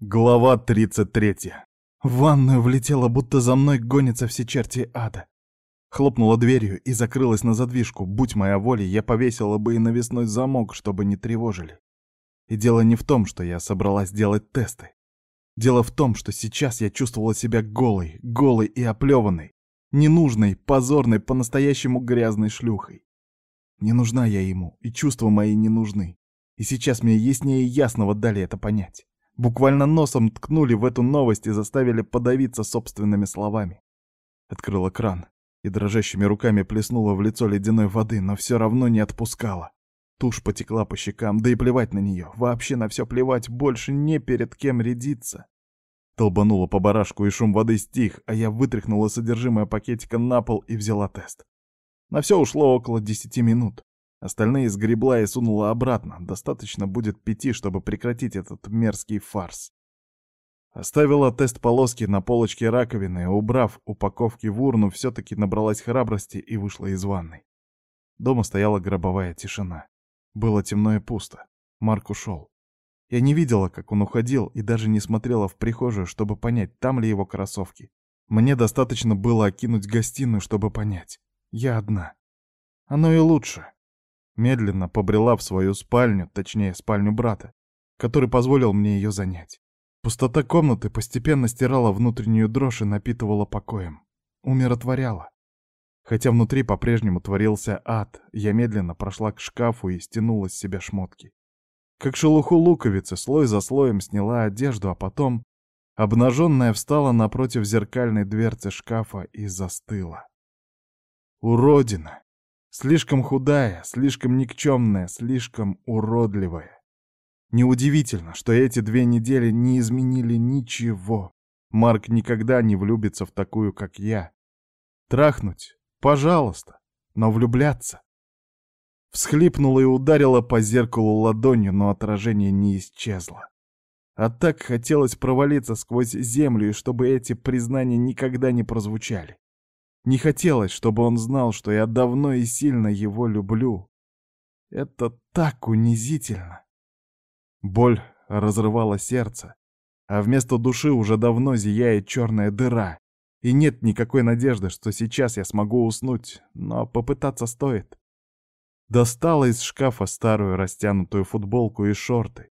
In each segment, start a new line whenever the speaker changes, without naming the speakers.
Глава 33. В ванную влетела, будто за мной гонятся все черти ада. Хлопнула дверью и закрылась на задвижку. Будь моя воля, я повесила бы и навесной замок, чтобы не тревожили. И дело не в том, что я собралась делать тесты. Дело в том, что сейчас я чувствовала себя голой, голой и оплеванной, ненужной, позорной, по-настоящему грязной шлюхой. Не нужна я ему, и чувства мои не нужны. И сейчас мне яснее ясного дали это понять. Буквально носом ткнули в эту новость и заставили подавиться собственными словами. Открыла кран и дрожащими руками плеснула в лицо ледяной воды, но все равно не отпускала. Тушь потекла по щекам, да и плевать на нее. Вообще на все плевать, больше не перед кем рядиться. Толбанула по барашку, и шум воды стих, а я вытряхнула содержимое пакетика на пол и взяла тест. На все ушло около десяти минут. Остальные сгребла и сунула обратно. Достаточно будет пяти, чтобы прекратить этот мерзкий фарс. Оставила тест полоски на полочке раковины, убрав упаковки в урну, все-таки набралась храбрости и вышла из ванной. Дома стояла гробовая тишина. Было темно и пусто. Марк ушел. Я не видела, как он уходил, и даже не смотрела в прихожую, чтобы понять, там ли его кроссовки. Мне достаточно было окинуть гостиную, чтобы понять. Я одна. Оно и лучше медленно побрела в свою спальню, точнее, спальню брата, который позволил мне ее занять. Пустота комнаты постепенно стирала внутреннюю дрожь и напитывала покоем. Умиротворяла. Хотя внутри по-прежнему творился ад, я медленно прошла к шкафу и стянула с себя шмотки. Как шелуху луковицы, слой за слоем сняла одежду, а потом, обнаженная, встала напротив зеркальной дверцы шкафа и застыла. Уродина! Слишком худая, слишком никчемная, слишком уродливая. Неудивительно, что эти две недели не изменили ничего. Марк никогда не влюбится в такую, как я. Трахнуть? Пожалуйста. Но влюбляться? Всхлипнула и ударила по зеркалу ладонью, но отражение не исчезло. А так хотелось провалиться сквозь землю, и чтобы эти признания никогда не прозвучали. Не хотелось, чтобы он знал, что я давно и сильно его люблю. Это так унизительно. Боль разрывала сердце, а вместо души уже давно зияет черная дыра, и нет никакой надежды, что сейчас я смогу уснуть, но попытаться стоит. Достала из шкафа старую растянутую футболку и шорты.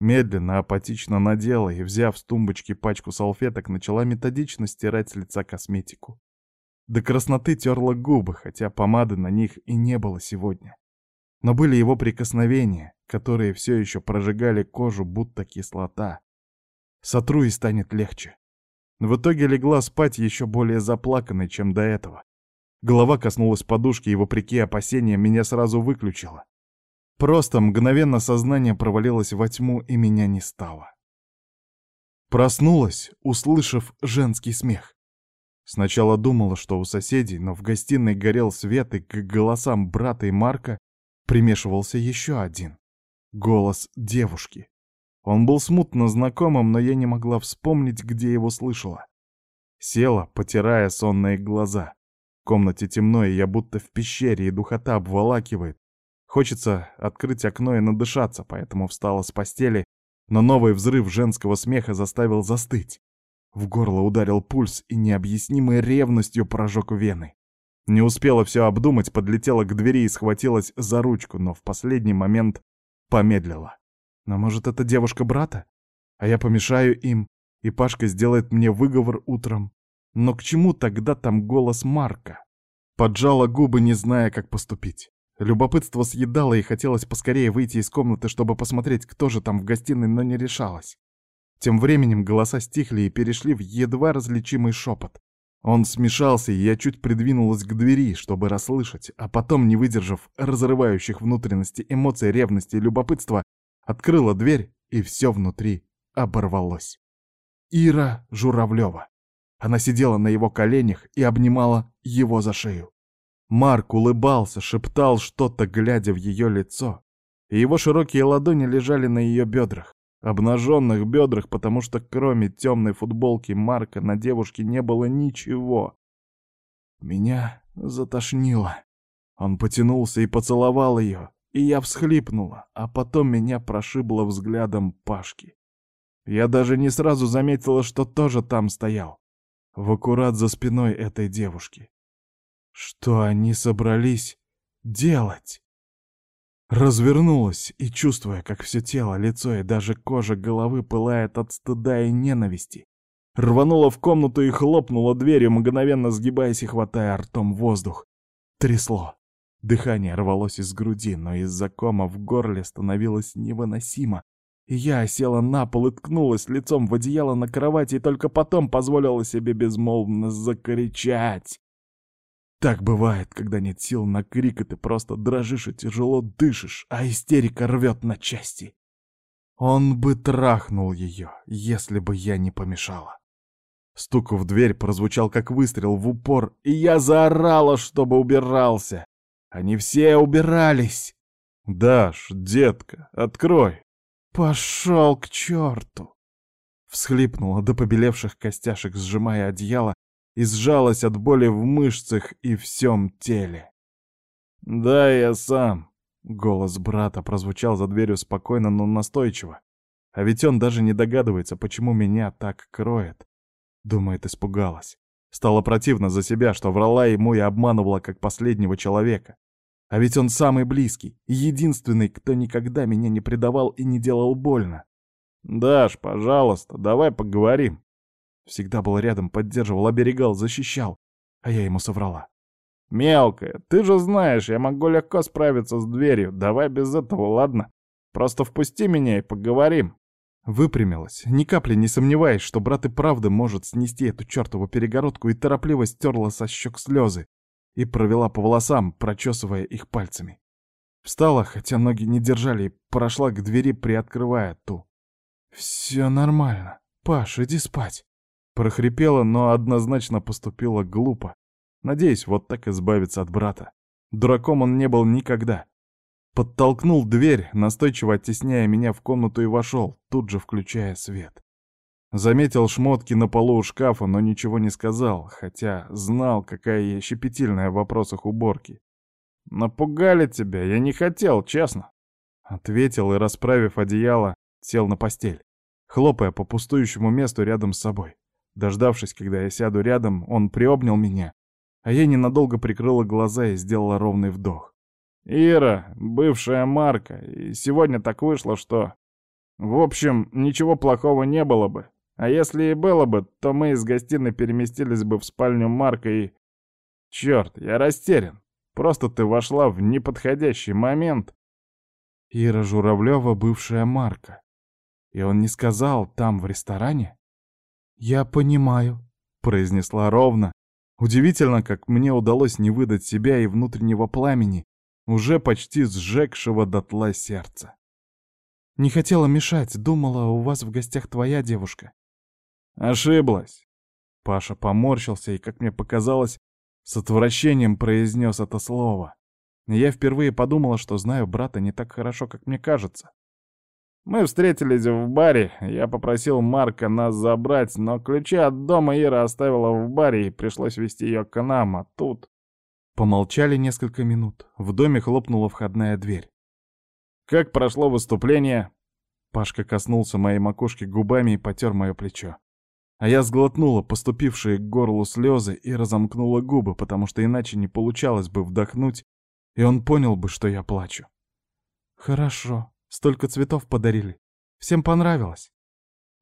Медленно, апатично надела и, взяв с тумбочки пачку салфеток, начала методично стирать с лица косметику. До красноты терла губы, хотя помады на них и не было сегодня. Но были его прикосновения, которые все еще прожигали кожу, будто кислота. Сотру и станет легче. В итоге легла спать еще более заплаканной, чем до этого. Голова коснулась подушки, и, вопреки опасениям, меня сразу выключило. Просто мгновенно сознание провалилось во тьму, и меня не стало. Проснулась, услышав женский смех. Сначала думала, что у соседей, но в гостиной горел свет, и к голосам брата и Марка примешивался еще один. Голос девушки. Он был смутно знакомым, но я не могла вспомнить, где его слышала. Села, потирая сонные глаза. В комнате темно, и я будто в пещере, и духота обволакивает. Хочется открыть окно и надышаться, поэтому встала с постели, но новый взрыв женского смеха заставил застыть. В горло ударил пульс и необъяснимой ревностью прожег вены. Не успела все обдумать, подлетела к двери и схватилась за ручку, но в последний момент помедлила. Но может, это девушка брата? А я помешаю им, и Пашка сделает мне выговор утром. Но к чему тогда там голос Марка? Поджала губы, не зная, как поступить. Любопытство съедало и хотелось поскорее выйти из комнаты, чтобы посмотреть, кто же там в гостиной, но не решалась. Тем временем голоса стихли и перешли в едва различимый шепот. Он смешался, и я чуть придвинулась к двери, чтобы расслышать, а потом, не выдержав разрывающих внутренности эмоций ревности и любопытства, открыла дверь, и все внутри оборвалось. Ира Журавлева. Она сидела на его коленях и обнимала его за шею. Марк улыбался, шептал что-то, глядя в ее лицо, и его широкие ладони лежали на ее бедрах обнаженных бедрах, потому что кроме темной футболки Марка на девушке не было ничего. Меня затошнило. Он потянулся и поцеловал ее, и я всхлипнула, а потом меня прошибло взглядом Пашки. Я даже не сразу заметила, что тоже там стоял. В аккурат за спиной этой девушки. Что они собрались делать? Развернулась и, чувствуя, как все тело, лицо и даже кожа головы пылает от стыда и ненависти, рванула в комнату и хлопнула дверью, мгновенно сгибаясь и хватая ртом воздух. Трясло. Дыхание рвалось из груди, но из-за кома в горле становилось невыносимо. Я села на пол и ткнулась лицом в одеяло на кровати и только потом позволила себе безмолвно закричать. Так бывает, когда нет сил на крик, и ты просто дрожишь и тяжело дышишь, а истерика рвет на части. Он бы трахнул ее, если бы я не помешала. Стук в дверь прозвучал как выстрел в упор, и я заорала, чтобы убирался. Они все убирались. «Даш, детка, открой!» «Пошел к черту!» Всхлипнула до побелевших костяшек, сжимая одеяло, и сжалась от боли в мышцах и всем теле. «Да, я сам», — голос брата прозвучал за дверью спокойно, но настойчиво. А ведь он даже не догадывается, почему меня так кроет. Думает, испугалась. Стало противно за себя, что врала ему и обманывала как последнего человека. А ведь он самый близкий, единственный, кто никогда меня не предавал и не делал больно. «Даш, пожалуйста, давай поговорим», Всегда был рядом, поддерживал, оберегал, защищал. А я ему соврала. «Мелкая, ты же знаешь, я могу легко справиться с дверью. Давай без этого, ладно? Просто впусти меня и поговорим». Выпрямилась, ни капли не сомневаясь, что брат и правда может снести эту чертову перегородку, и торопливо стерла со щек слезы и провела по волосам, прочесывая их пальцами. Встала, хотя ноги не держали, и прошла к двери, приоткрывая ту. «Все нормально. Паш, иди спать». Прохрипела, но однозначно поступила глупо. Надеюсь, вот так избавиться от брата. Дураком он не был никогда. Подтолкнул дверь, настойчиво оттесняя меня в комнату и вошел, тут же включая свет. Заметил шмотки на полу у шкафа, но ничего не сказал, хотя знал, какая я щепетильная в вопросах уборки. «Напугали тебя, я не хотел, честно», — ответил и, расправив одеяло, сел на постель, хлопая по пустующему месту рядом с собой. Дождавшись, когда я сяду рядом, он приобнял меня, а я ненадолго прикрыла глаза и сделала ровный вдох. «Ира, бывшая Марка, и сегодня так вышло, что... В общем, ничего плохого не было бы. А если и было бы, то мы из гостиной переместились бы в спальню Марка и... Черт, я растерян. Просто ты вошла в неподходящий момент. Ира Журавлева, бывшая Марка. И он не сказал там, в ресторане? «Я понимаю», — произнесла ровно. Удивительно, как мне удалось не выдать себя и внутреннего пламени, уже почти сжегшего дотла сердца. «Не хотела мешать, думала, у вас в гостях твоя девушка». «Ошиблась». Паша поморщился и, как мне показалось, с отвращением произнес это слово. Я впервые подумала, что знаю брата не так хорошо, как мне кажется. Мы встретились в баре, я попросил Марка нас забрать, но ключи от дома Ира оставила в баре, и пришлось вести ее к нам, а тут... Помолчали несколько минут. В доме хлопнула входная дверь. «Как прошло выступление?» Пашка коснулся моей макушки губами и потер мое плечо. А я сглотнула поступившие к горлу слезы и разомкнула губы, потому что иначе не получалось бы вдохнуть, и он понял бы, что я плачу. «Хорошо», Столько цветов подарили. Всем понравилось.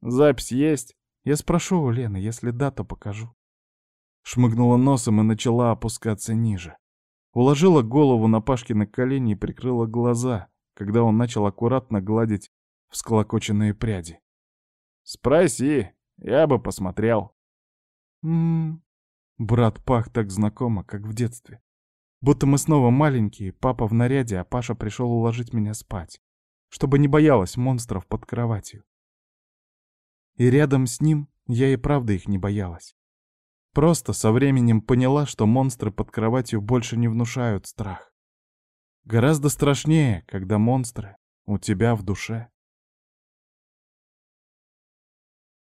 Запись есть? Я спрошу у Лены, если да, то покажу. Шмыгнула носом и начала опускаться ниже. Уложила голову на Пашкины колени и прикрыла глаза, когда он начал аккуратно гладить всколокоченные пряди. «Спроси, я бы посмотрел». «М-м-м». Брат пах так знакомо, как в детстве. Будто мы снова маленькие, папа в наряде, а Паша пришел уложить меня спать чтобы не боялась монстров под кроватью. И рядом с ним я и правда их не боялась. Просто со временем поняла, что монстры под кроватью больше не внушают страх. Гораздо страшнее, когда монстры у тебя в душе.